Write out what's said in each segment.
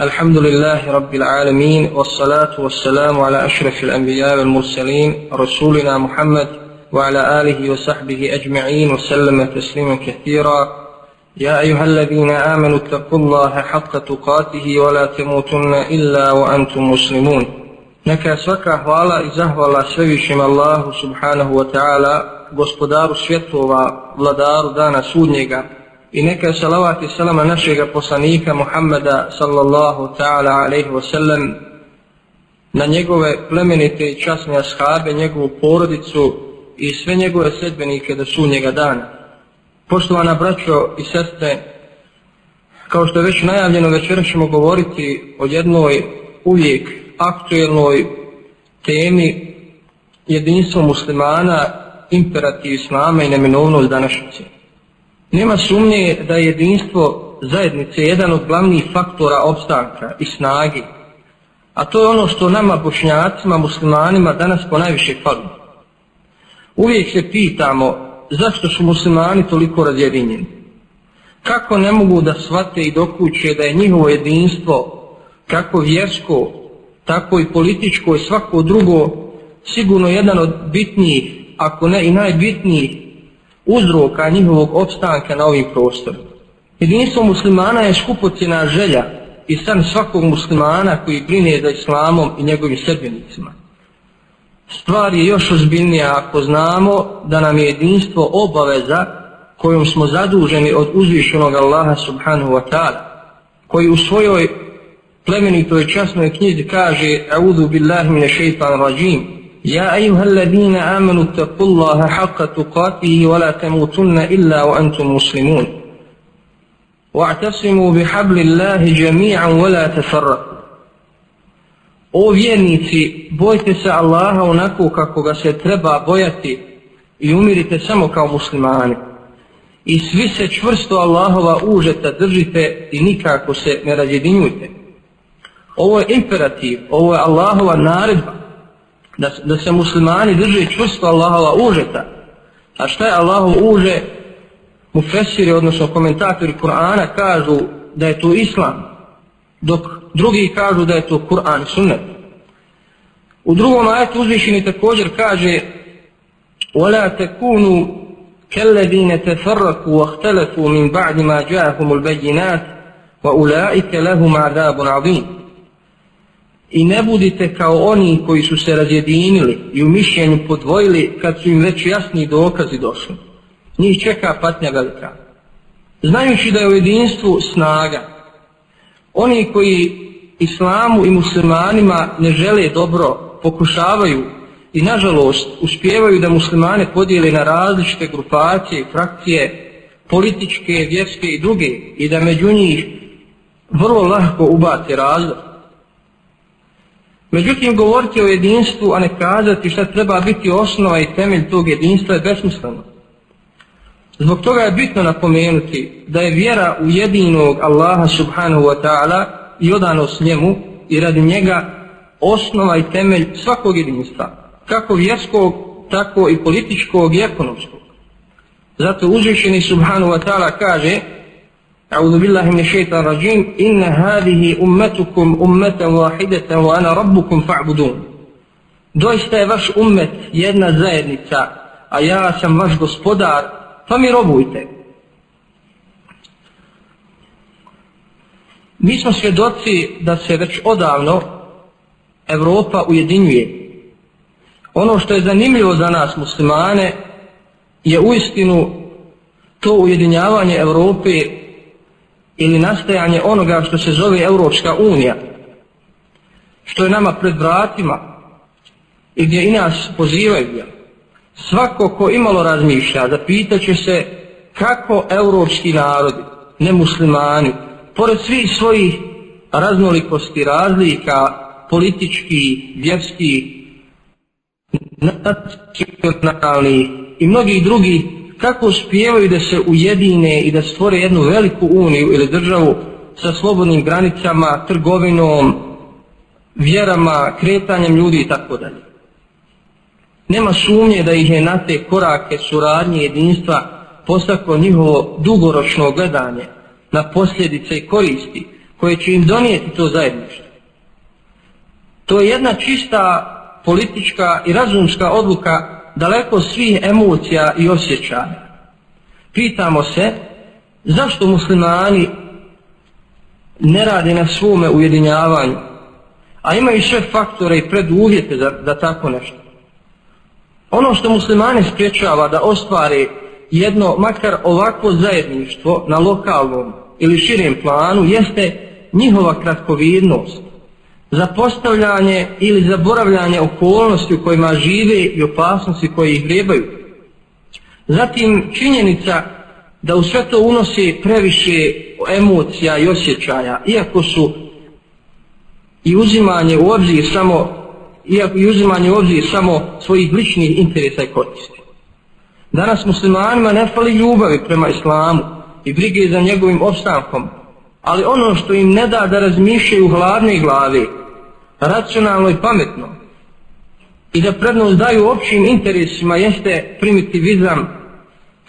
الحمد لله رب العالمين والصلاة والسلام على أشرف الأنبياء والمرسلين رسولنا محمد وعلى آله وصحبه أجمعين وسلم تسليما كثيرا. يا أيها الذين آمنوا اتقوا الله حق تقاته ولا تموتن إلا وأنتم مسلمون. Neka svaka hvala i zahvala svevišem Allahu subhanahu wa ta'ala, gospodaru svjetova, vladaru i neka salavat i salama našega poslanika Muhammeda sallallahu ta'ala alaihi wa sallam na njegove plemenite i časne ashabe, njegovu porodicu i sve njegove sedbenike do sunnjega dana. Poštovana braćo i sestre, kao što je već najavljeno, večera ćemo govoriti o jednoj uvijek aktuelnoj temi jedinstvo muslimana, imperativ islama i neminovnost današnjice. Nema sumnje da je jedinstvo zajednice jedan od glavnih faktora opstanka i snagi, a to je ono što nama bošnjacima, muslimanima danas po najviše fali. Uvijek se pitamo zašto su muslimani toliko razjedinjeni. Kako ne mogu da shvate i dokuće da je njihovo jedinstvo kako vjersko, tako i političko i svako drugo sigurno jedan od bitnijih, ako ne i najbitnijih uzroka njihovog opstanka na ovim prostorima. Jedinstvo muslimana je skupocjena želja i san svakog muslimana koji brine za islamom i njegovim srbjenicima. Stvar je još ozbiljnija ako znamo da nam je jedinstvo obaveza kojom smo zaduženi od uzvišenog Allaha subhanahu wa ta'ala, koji u svojoj plemenitoj časnoj knjizi kaže A'udhu billahi mine šeitan rajim يا أيها الذين آمنوا اتقوا الله حق تقاته ولا تموتن إلا وأنتم مسلمون واعتصموا بحبل الله جميعا ولا تفرقوا O vjernici, bojte se Allaha onako kako ga se treba bojati i umirite samo kao muslimani. I svi se čvrsto Allahova užeta držite i nikako se ne razjedinjujte. Ovo je imperativ, ovo je Allahova naredba da, da se muslimani drže čvrsto Allahova užeta. A šta je Allahov uže? Mufesiri, odnosno komentatori Kur'ana kažu da je to Islam, dok drugi kažu da je to Kur'an sunnet. U drugom ajetu uzvišeni također kaže وَلَا تَكُونُوا كَالَّذِينَ تَفَرَّكُوا وَاخْتَلَفُوا مِنْ بَعْدِ مَا جَاءَهُمُ الْبَيِّنَاتِ وَأُولَٰئِكَ لَهُمْ عَذَابٌ عَظِيمٌ I ne budite kao oni koji su se razjedinili i u mišljenju podvojili kad su im već jasni dokazi došli. Njih čeka patnja velika. Znajući da je u jedinstvu snaga, oni koji islamu i muslimanima ne žele dobro, pokušavaju i nažalost uspijevaju da muslimane podijeli na različite grupacije i frakcije, političke, vjerske i druge i da među njih vrlo lahko ubate razlog. Međutim, govoriti o jedinstvu, a ne kazati šta treba biti osnova i temelj tog jedinstva je besmisleno. Zbog toga je bitno napomenuti da je vjera u jedinog Allaha subhanahu wa ta'ala i odanost njemu i radi njega osnova i temelj svakog jedinstva, kako vjerskog, tako i političkog i ekonomskog. Zato uzvišeni subhanahu wa ta'ala kaže أعوذ بالله من الشيطان الرجيم إن هذه أمتكم أمة واحدة وأنا ربكم فاعبدون Doista je vaš ummet jedna zajednica, a ja sam vaš gospodar, pa mi robujte. Mi smo svjedoci da se već odavno Evropa ujedinjuje. Ono što je zanimljivo za nas muslimane je uistinu to ujedinjavanje Evrope ili nastajanje onoga što se zove Europska unija, što je nama pred vratima i gdje i nas pozivaju. Svako ko imalo razmišlja, zapitaće se kako europski narodi, nemuslimani, pored svih svojih raznolikosti, razlika, politički, vjerski, nacionalni i mnogi drugi kako uspijevaju da se ujedine i da stvore jednu veliku uniju ili državu sa slobodnim granicama, trgovinom, vjerama, kretanjem ljudi i tako dalje. Nema sumnje da ih je na te korake suradnje jedinstva postaklo njihovo dugoročno gledanje na posljedice i koristi koje će im donijeti to zajedništvo. To je jedna čista politička i razumska odluka daleko svih emocija i osjećaja. Pitamo se zašto muslimani ne rade na svome ujedinjavanju, a imaju sve faktore i preduvjete za, za tako nešto. Ono što muslimane spriječava da ostvare jedno, makar ovakvo zajedništvo na lokalnom ili širem planu, jeste njihova kratkovidnost, zapostavljanje ili zaboravljanje okolnosti u kojima žive i opasnosti koje ih grebaju. Zatim činjenica da u sve to unosi previše emocija i osjećaja, iako su i uzimanje u obzir samo iako i uzimanje u obzir samo svojih ličnih interesa i koristi. Danas muslimanima ne fali ljubavi prema islamu i brige za njegovim opstankom, ali ono što im ne da da razmišljaju hladne glave, racionalno i pametno, i da prednost daju općim interesima jeste primitivizam,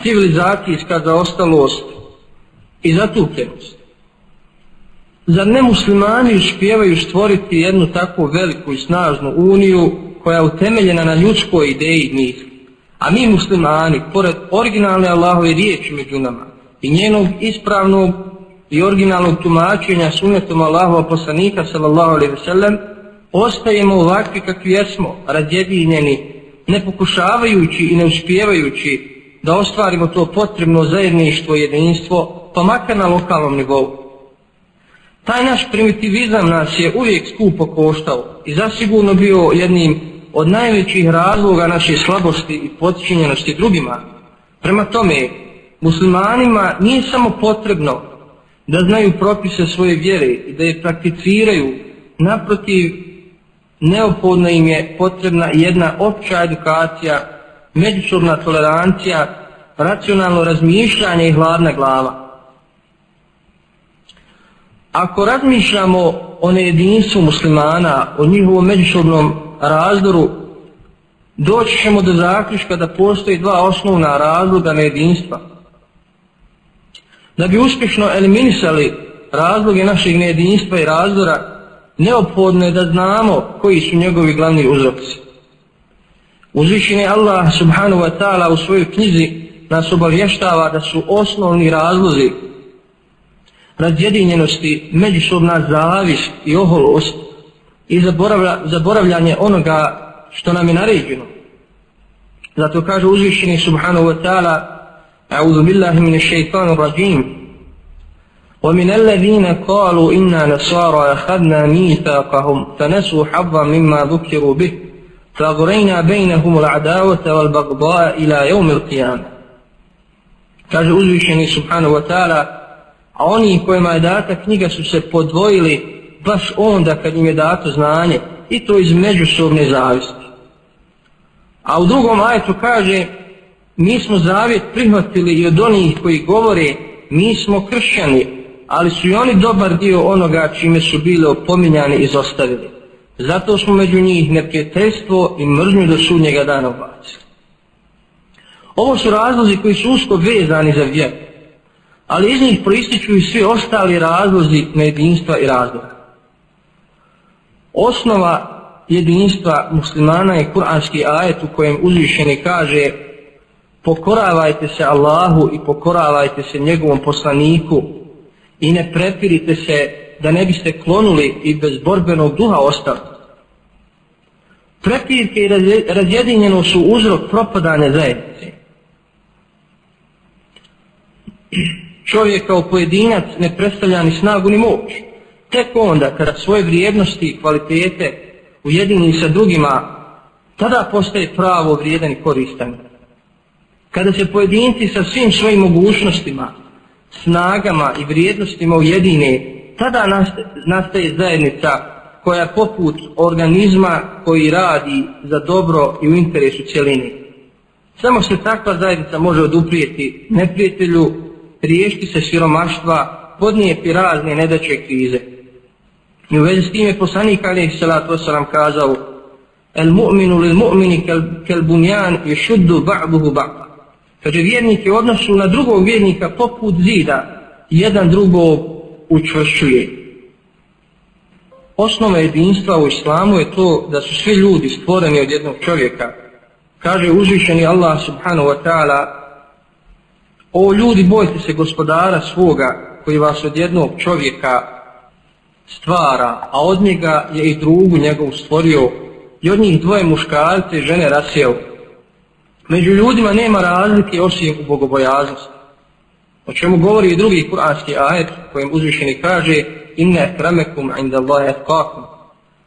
civilizacijska zaostalost i zatupljenost. Zar ne muslimani uspjevaju stvoriti jednu takvu veliku i snažnu uniju koja je utemeljena na ljudskoj ideji njih? A mi muslimani, pored originalne Allahove riječi među nama i njenog ispravnog i originalnog tumačenja sunnetom Allahova poslanika sallallahu alaihi ve sellem, ostajemo ovakvi kakvi jesmo, razjedinjeni, ne pokušavajući i ne uspjevajući da ostvarimo to potrebno zajedništvo i jedinstvo, pa makar na lokalnom nivou. Taj naš primitivizam nas je uvijek skupo koštao i zasigurno bio jednim od najvećih razloga naše slabosti i podčinjenosti drugima. Prema tome, muslimanima nije samo potrebno da znaju propise svoje vjere i da je prakticiraju, naprotiv, neophodna im je potrebna jedna opća edukacija, međusobna tolerancija, racionalno razmišljanje i hladna glava. Ako razmišljamo o nejedinstvu muslimana, o njihovom međusobnom razdoru, doći ćemo do zaključka da postoji dva osnovna razloga nejedinstva. Da bi uspješno eliminisali razloge našeg nejedinstva i razdora, neophodno je da znamo koji su njegovi glavni uzroci. Uzvišeni Allah subhanahu wa ta'ala u svojoj knjizi nas obavještava da su osnovni razlozi razjedinjenosti, međusobna zavis i oholost i zaboravlja, zaboravljanje onoga što nam je naređeno. Zato kaže uzvišeni subhanahu wa ta'ala A'udhu billahi min shaytanu rajim ومن الذين قالوا إنا نصارى أخذنا ميثاقهم فنسوا حظا مما ذكروا به فأغرينا بينهم العداوة والبغضاء إلى يوم القيامة kaže uzvišeni subhanahu wa ta'ala a oni kojima je data knjiga su se podvojili baš onda kad im je dato znanje i to iz međusobne zavisti. A u drugom ajetu kaže mi smo zavjet prihvatili i od onih koji govore mi smo kršćani, ali su i oni dobar dio onoga čime su bili opominjani i zostavili. Zato smo među njih neprijateljstvo i mržnju do sudnjega dana ubacili. Ovo su razlozi koji su usko vezani za vjeru ali iz njih proističu i svi ostali razlozi nejedinstva i razdora. Osnova jedinstva muslimana je kuranski ajet u kojem uzvišeni kaže pokoravajte se Allahu i pokoravajte se njegovom poslaniku i ne prepirite se da ne biste klonuli i bez borbenog duha ostali. Prepirke i razjedinjeno su uzrok propadane zajednice čovjek kao pojedinac ne predstavlja ni snagu ni moć. Tek onda kada svoje vrijednosti i kvalitete ujedini sa drugima, tada postaje pravo vrijedan i koristan. Kada se pojedinci sa svim svojim mogućnostima, snagama i vrijednostima ujedine, tada nastaje zajednica koja poput organizma koji radi za dobro i u interesu cijeline. Samo se takva zajednica može oduprijeti neprijatelju riješiti se siromaštva, podnijeti razne nedaće krize. I u vezi s tim je poslanik alaih salatu wasalam kazao El mu'minu lil mu'mini kel, kel bunjan i šuddu ba'buhu ba'ba. Kaže vjernike odnosu na drugog vjernika poput zida, jedan drugog učvršćuje. osnova jedinstva u islamu je to da su svi ljudi stvoreni od jednog čovjeka. Kaže uzvišeni Allah subhanahu wa ta'ala O ljudi, bojte se gospodara svoga koji vas od jednog čovjeka stvara, a od njega je i drugu njegovu stvorio i od njih dvoje muškarce i žene rasijel. Među ljudima nema razlike osim u bogobojaznosti. O čemu govori i drugi kuranski ajet kojem uzvišeni kaže inna kramekum inda Allahe atqakum.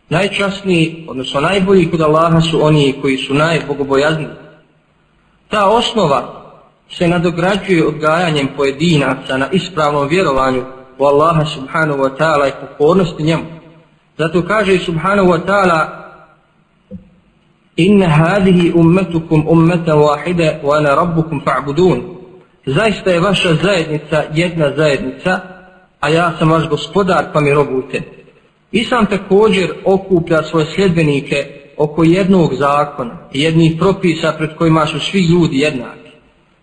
Najčasniji, odnosno najbolji kod Allaha su oni koji su najbogobojazniji. Ta osnova se nadograđuje odgajanjem pojedinaca na ispravnom vjerovanju u Allaha subhanahu wa ta'ala i pokornosti njemu. Zato kaže subhanahu wa ta'ala Inna hadihi ummetukum ummeta wahide wa ana rabbukum fa'budun. Zaista je vaša zajednica jedna zajednica, a ja sam vaš gospodar pa mi robujte. Islam također okuplja svoje sljedbenike oko jednog zakona, jednih propisa pred kojima su svi ljudi jednaki.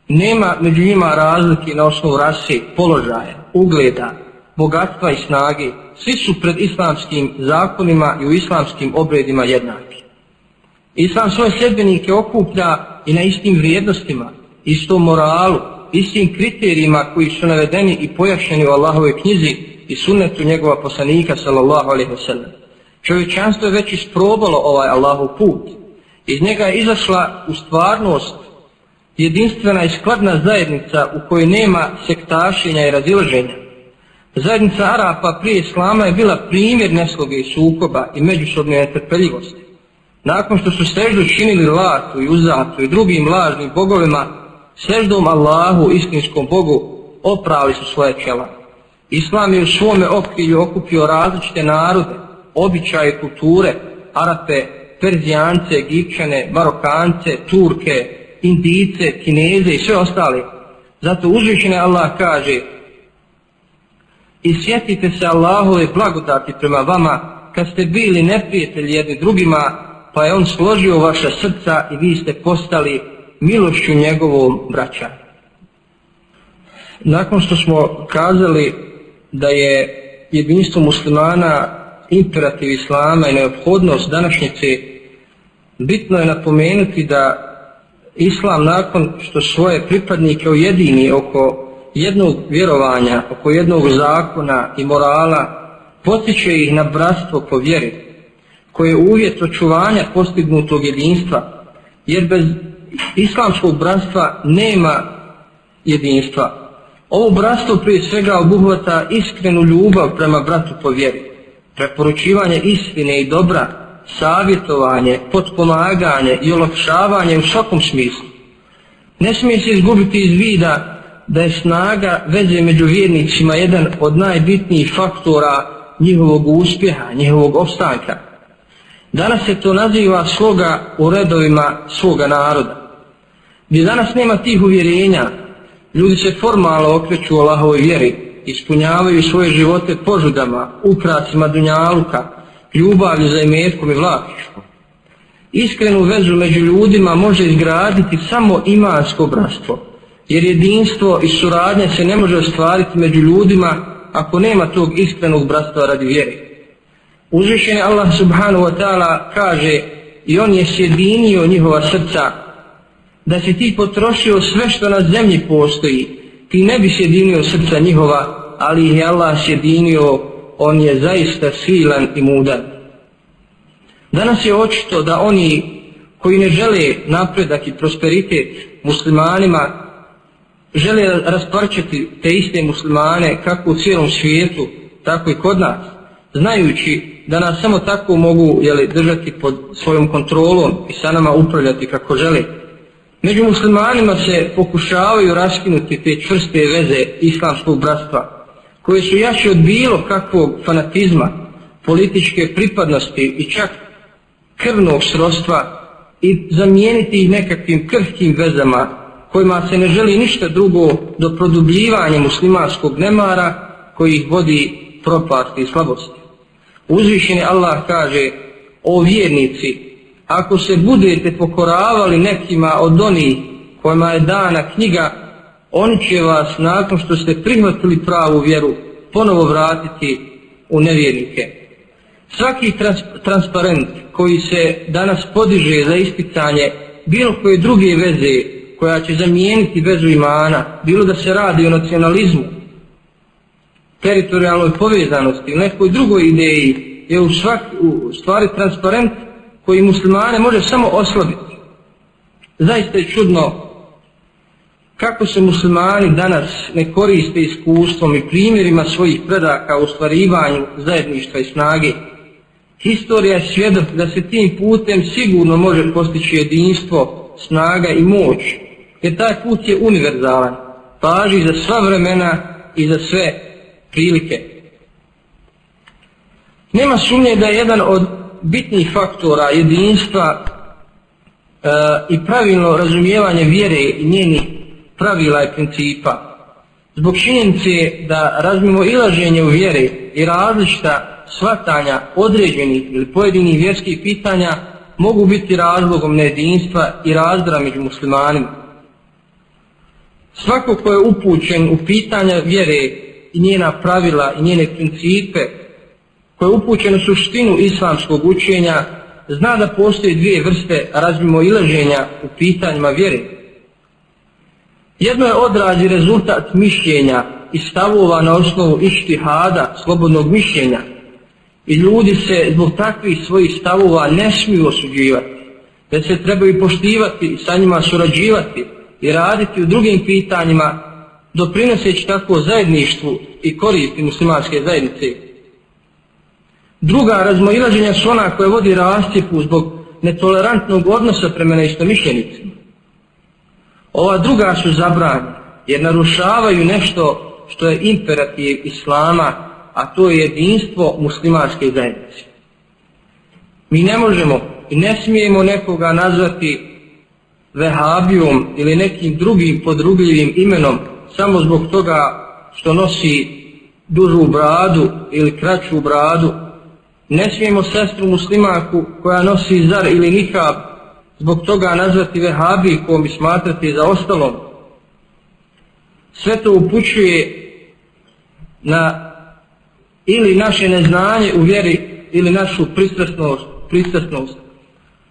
Nema među njima razlike na osnovu rase, položaja, ugleda, bogatstva i snage. Svi su pred islamskim zakonima i u islamskim obredima jednaki. Islam svoje sredbenike okuplja i na istim vrijednostima, istom moralu, istim kriterijima koji su navedeni i pojašnjeni u Allahove knjizi i sunnetu njegova poslanika sallallahu alaihi wa sallam. Čovječanstvo je već isprobalo ovaj Allahov put. Iz njega je izašla u stvarnost jedinstvena i skladna zajednica u kojoj nema sektašenja i razilaženja. Zajednica Arapa prije Islama je bila primjer nesloge i sukoba i međusobne netrpeljivosti. Nakon što su seždu činili Latu i Uzatu i drugim lažnim bogovima, seždom Allahu, istinskom Bogu, opravili su svoje čela. Islam je u svome okrilju okupio različite narode, običaje, kulture, Arape, Perzijance, Egipćane, Marokance, Turke, Indice, Kineze i sve ostale. Zato uzvišene Allah kaže I sjetite se Allahove blagodati prema vama kad ste bili neprijatelji jedni drugima pa je on složio vaša srca i vi ste postali milošću njegovom braća. Nakon što smo kazali da je jedinstvo muslimana imperativ islama i neophodnost današnjice, bitno je napomenuti da Islam nakon što svoje pripadnike ujedini oko jednog vjerovanja, oko jednog zakona i morala, potiče ih na bratstvo po vjeri, koje je uvjet očuvanja postignutog jedinstva, jer bez islamskog bratstva nema jedinstva. Ovo bratstvo prije svega obuhvata iskrenu ljubav prema bratu po vjeri, preporučivanje istine i dobra, savjetovanje, potpomaganje i olakšavanje u svakom smislu. Ne smije se izgubiti iz vida da je snaga veze među vjernicima jedan od najbitnijih faktora njihovog uspjeha, njihovog opstanka. Danas se to naziva sloga u redovima svoga naroda. Gdje danas nema tih uvjerenja, ljudi se formalno okreću Allahovoj vjeri, ispunjavaju svoje živote požudama, ukracima dunjaluka, ljubavlju za imetkom i vlakiškom. Iskrenu vezu među ljudima može izgraditi samo imansko bratstvo, jer jedinstvo i suradnje se ne može ostvariti među ljudima ako nema tog iskrenog bratstva radi vjere. Uzvišen Allah subhanahu wa ta'ala kaže i on je sjedinio njihova srca da se ti potrošio sve što na zemlji postoji, ti ne bi sjedinio srca njihova, ali ih je Allah sjedinio on je zaista silan i mudan. Danas je očito da oni koji ne žele napredak i prosperitet muslimanima, žele rasparčati te iste muslimane kako u cijelom svijetu, tako i kod nas, znajući da nas samo tako mogu jeli, držati pod svojom kontrolom i sa nama upravljati kako žele. Među muslimanima se pokušavaju raskinuti te čvrste veze islamskog bratstva, koje su jače od bilo kakvog fanatizma, političke pripadnosti i čak krvnog srodstva i zamijeniti ih nekakvim krhkim vezama kojima se ne želi ništa drugo do produbljivanja muslimanskog nemara koji ih vodi propasti i slabosti. Uzvišeni Allah kaže o vjernici, ako se budete pokoravali nekima od onih kojima je dana knjiga oni će vas nakon što ste prihvatili pravu vjeru ponovo vratiti u nevjernike. Svaki trans transparent koji se danas podiže za ispitanje bilo koje druge veze koja će zamijeniti vezu imana, bilo da se radi o nacionalizmu, teritorijalnoj povezanosti, u nekoj drugoj ideji, je u, svak, u stvari transparent koji muslimane može samo oslabiti. Zaista je čudno kako se muslimani danas ne koriste iskustvom i primjerima svojih predaka u stvarivanju zajedništva i snage. Historija je svjedok da se tim putem sigurno može postići jedinstvo, snaga i moć, jer taj put je univerzalan, paži za sva vremena i za sve prilike. Nema sumnje da je jedan od bitnih faktora jedinstva e, i pravilno razumijevanje vjere i njenih pravila i principa. Zbog činjenice da razmimo ilaženje u vjere i različita svatanja određenih ili pojedinih vjerskih pitanja mogu biti razlogom nejedinstva i razdra među muslimanima. Svako ko je upućen u pitanja vjere i njena pravila i njene principe, koje je upućeno suštinu islamskog učenja, zna da postoje dvije vrste razmimo ilaženja u pitanjima vjere. Jedno je odraz i rezultat mišljenja i stavova na osnovu ištihada, slobodnog mišljenja. I ljudi se zbog takvih svojih stavova ne smiju osuđivati, već se trebaju poštivati i sa njima surađivati i raditi u drugim pitanjima, doprinoseći tako zajedništvu i koristi muslimanske zajednice. Druga razmoilaženja su ona koja vodi rastipu zbog netolerantnog odnosa prema neistomišljenicima. Ova druga su zabranje, jer narušavaju nešto što je imperativ Islama, a to je jedinstvo muslimanske zajednice. Mi ne možemo i ne smijemo nekoga nazvati vehabijom ili nekim drugim podrugljivim imenom samo zbog toga što nosi dužu bradu ili kraću bradu. Ne smijemo sestru muslimaku koja nosi zar ili nikab zbog toga nazvati vehabi kojom bi smatrati za ostalom. Sve to upućuje na ili naše neznanje u vjeri ili našu pristrasnost, pristrasnost.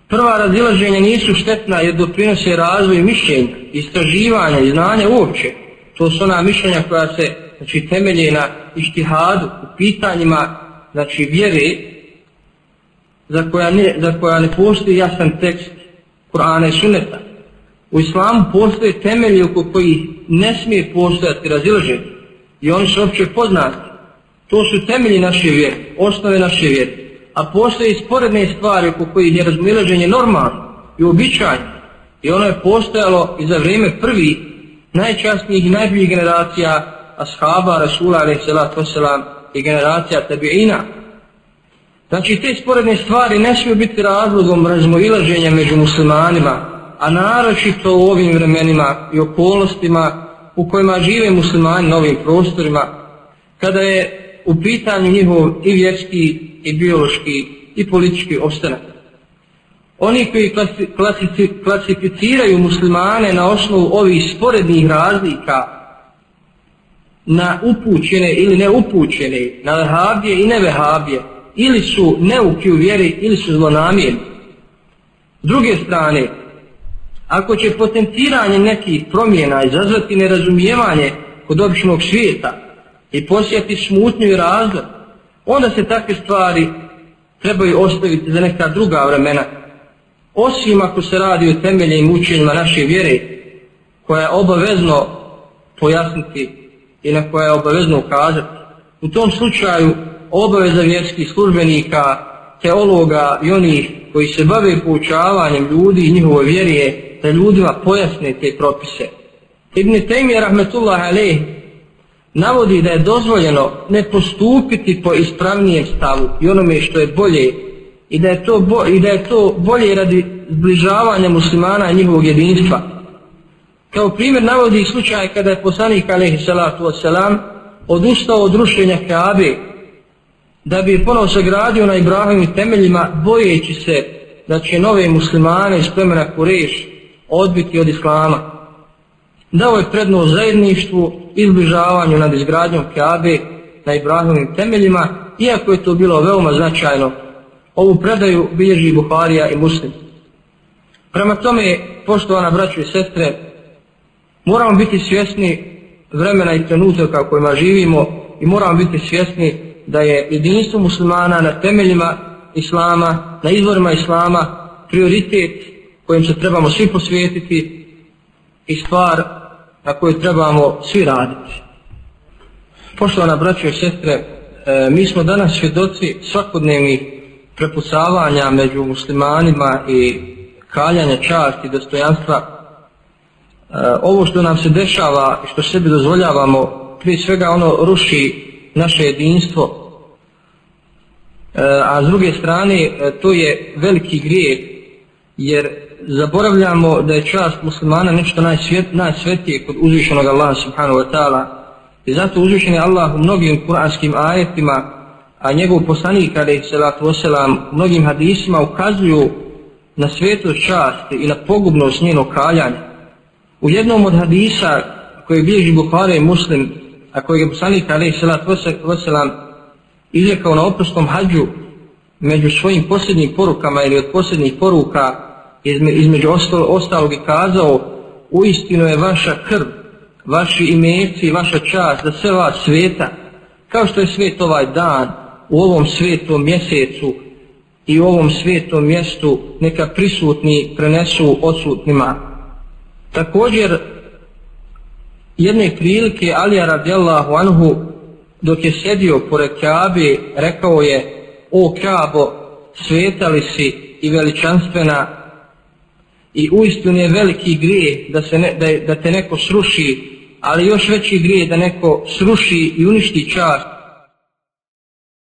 Prva razilaženja nisu štetna jer doprinose razvoju mišljenja, istraživanja i znanja uopće. To su ona mišljenja koja se znači, temelje na ištihadu u pitanjima znači, vjere za koja, ne, za koja ne postoji jasan tekst Kur'ana i Sunneta. U islamu postoje temelje oko koji ne smije postojati razilaženje i oni su opće poznati. To su temelji naše vjere, osnove naše vjere. A postoje sporedne stvari oko kojih je razmilaženje normalno i običajno. I ono je postojalo i za vrijeme prvi najčastnijih i najboljih generacija ashaba, Rasula, alaih salatu wasalam, i generacija tabi'ina. Znači te sporedne stvari ne smiju biti razlogom razmoilaženja među muslimanima, a naročito u ovim vremenima i okolnostima u kojima žive muslimani na ovim prostorima, kada je u pitanju njihov i vjerski, i biološki, i politički opstanak. Oni koji klasificiraju muslimane na osnovu ovih sporednih razlika na upućene ili neupućene, na vehabije i nevehabije, ili su neuki u vjeri ili su zlonamijeni. S druge strane, ako će potenciranje nekih promjena izazvati nerazumijevanje kod običnog svijeta i posjeti smutnju i razlog, onda se takve stvari trebaju ostaviti za neka druga vremena. Osim ako se radi o temeljnim učenjima naše vjere, koja je obavezno pojasniti i na koja je obavezno ukazati. U tom slučaju obaveza vjerskih službenika, teologa i onih koji se bave poučavanjem ljudi i njihove vjerije, da ljudima pojasne te propise. Ibn Taymi rahmetullah alaih navodi da je dozvoljeno ne postupiti po ispravnijem stavu i onome što je bolje i da je to, bo, i da je to bolje radi zbližavanja muslimana i njihovog jedinstva. Kao primjer navodi slučaj kada je poslanik alaihi salatu wasalam odustao od rušenja Kaabe da bi ponovo sagradio na Ibrahimovim temeljima bojeći se da će nove muslimane iz plemena Kureš odbiti od Islama. Dao je prednost zajedništvu, izbližavanju nad izgradnjom Kaabe na Ibrahimim temeljima iako je to bilo veoma značajno, ovu predaju bilježi Buharija i Muslim. Prema tome, poštovana braćo i sestre, moramo biti svjesni vremena i trenutaka u kojima živimo i moramo biti svjesni da je jedinstvo muslimana na temeljima islama, na izvorima islama, prioritet kojim se trebamo svi posvijetiti i stvar na kojoj trebamo svi raditi. Poštovana braćo i sestre, e, mi smo danas svjedoci svakodnevnih prepucavanja među muslimanima i kaljanja časti i dostojanstva. E, ovo što nam se dešava i što sebi dozvoljavamo, prije svega ono ruši naše jedinstvo, e, a s druge strane e, to je veliki grijeh, jer zaboravljamo da je čast muslimana nešto najsvjet, najsvetije kod uzvišenog Allaha subhanahu wa ta'ala i zato uzvišen je Allah u mnogim kuranskim ajetima a njegov poslanik ali salatu wasalam mnogim hadisima ukazuju na svetu časti i na pogubnost njenog kaljanja u jednom od hadisa koji bilježi Bukhara i Muslim a koji je poslanik ali salatu wasalam izrekao na oprostom hađu među svojim posljednjim porukama ili od posljednjih poruka izme, između ostalo, ostalog je kazao uistinu je vaša krv, vaši imeci, vaša čast za sve vas sveta, kao što je svet ovaj dan u ovom svetom mjesecu i u ovom svetom mjestu neka prisutni prenesu odsutnima. Također, jedne prilike Alija radijallahu anhu dok je sedio pored Kaabe rekao je o Kaabo svetali si i veličanstvena i uistinu je veliki grije da, se ne, da, da te neko sruši, ali još veći grije da neko sruši i uništi čast